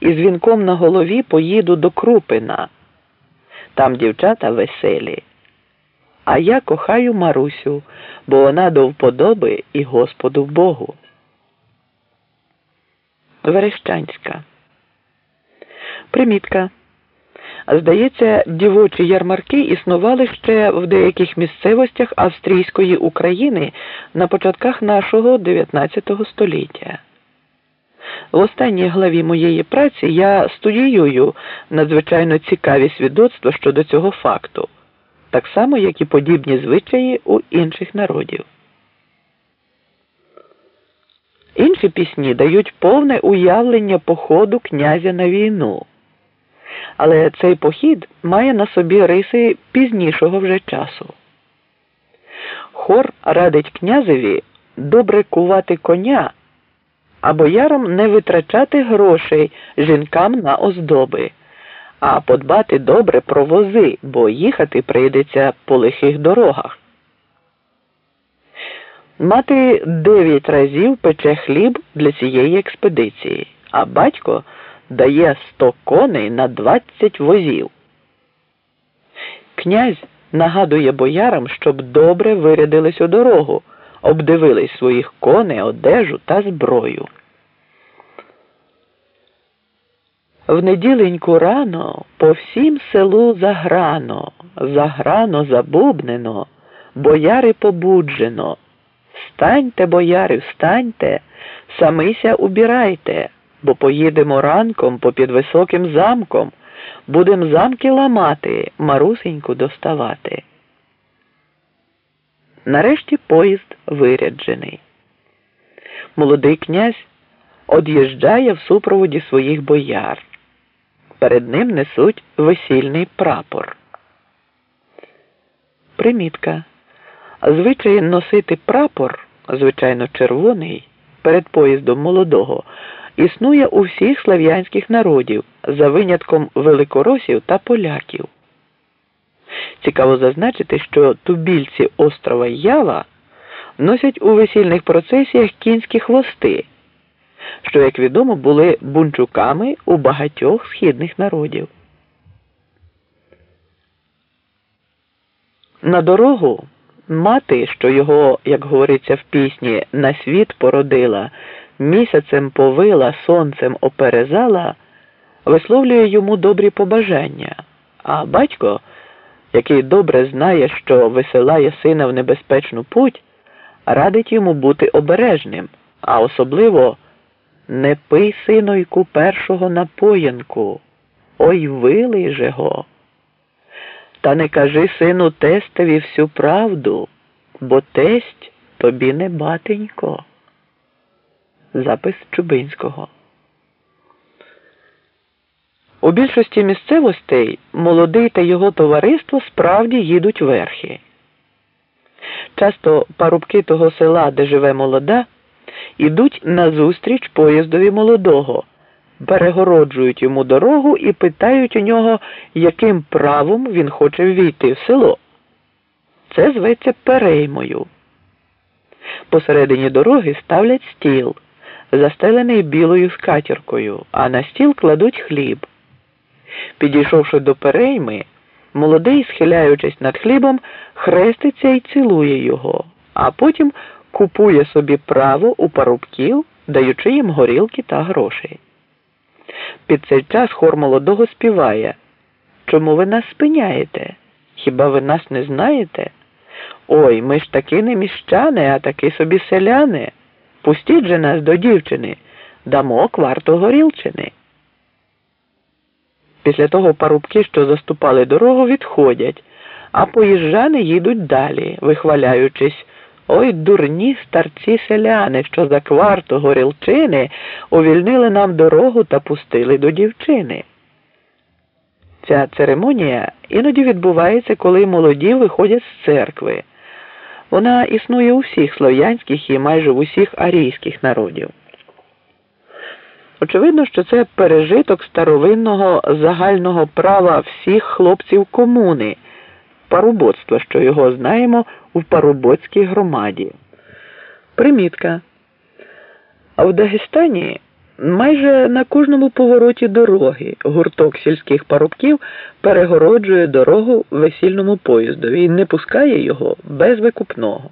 і з вінком на голові поїду до Крупина. Там дівчата веселі. А я кохаю Марусю, бо вона до вподоби і Господу Богу. Верещанська. Примітка. Здається, дівочі ярмарки існували ще в деяких місцевостях австрійської України на початках нашого 19 століття. В останній главі моєї праці я студіюю надзвичайно цікаві свідоцтва щодо цього факту, так само, як і подібні звичаї у інших народів. Інші пісні дають повне уявлення походу князя на війну. Але цей похід має на собі риси пізнішого вже часу. Хор радить князеві добре кувати коня, а боярам не витрачати грошей жінкам на оздоби, а подбати добре про вози, бо їхати прийдеться по лихих дорогах. Мати дев'ять разів пече хліб для цієї експедиції, а батько дає сто коней на двадцять возів. Князь нагадує боярам, щоб добре вирядились у дорогу, обдивились своїх коней, одежу та зброю. В неділеньку рано по всім селу заграно, заграно забубнено, бояри побуджено. Встаньте, бояри, встаньте, самися убирайте бо поїдемо ранком попід високим замком, будем замки ламати, марусеньку доставати. Нарешті поїзд виряджений. Молодий князь од'їжджає в супроводі своїх бояр. Перед ним несуть весільний прапор. Примітка. Звичай носити прапор, звичайно червоний, перед поїздом молодого існує у всіх слав'янських народів за винятком великоросів та поляків. Цікаво зазначити, що тубільці острова Ява носять у весільних процесіях кінські хвости, що, як відомо, були бунчуками у багатьох східних народів. На дорогу мати, що його, як говориться в пісні, на світ породила місяцем повила, сонцем оперезала, висловлює йому добрі побажання, а батько, який добре знає, що висилає сина в небезпечну путь, радить йому бути обережним, а особливо не пий синойку першого напоянку, ой вилий же го. Та не кажи сину тестові всю правду, бо тесть тобі не батенько. Запис Чубинського. У більшості місцевостей молодий та його товариство справді їдуть верхи. Часто парубки того села, де живе молода, ідуть назустріч поїздові молодого, перегороджують йому дорогу і питають у нього, яким правом він хоче ввійти в село. Це зветься переймою. Посередині дороги ставлять стіл застелений білою скатіркою, а на стіл кладуть хліб. Підійшовши до перейми, молодий, схиляючись над хлібом, хреститься і цілує його, а потім купує собі право у парубків, даючи їм горілки та грошей. Під цей час хор молодого співає Чому ви нас спиняєте? Хіба ви нас не знаєте? Ой, ми ж таки не міщани, а таки собі селяни. Пустіть же нас до дівчини, дамо кварту горілчини. Після того парубки, що заступали дорогу, відходять, а поїжджани їдуть далі, вихваляючись. Ой, дурні старці селяни, що за кварту горілчини увільнили нам дорогу та пустили до дівчини. Ця церемонія іноді відбувається, коли молоді виходять з церкви. Вона існує у всіх слов'янських і майже в усіх арійських народів. Очевидно, що це пережиток старовинного загального права всіх хлопців комуни, парубоцтва, що його знаємо у парубоцькій громаді. Примітка. А в Дагестані Майже на кожному повороті дороги гурток сільських парубків перегороджує дорогу весільному поїздові і не пускає його без викупного.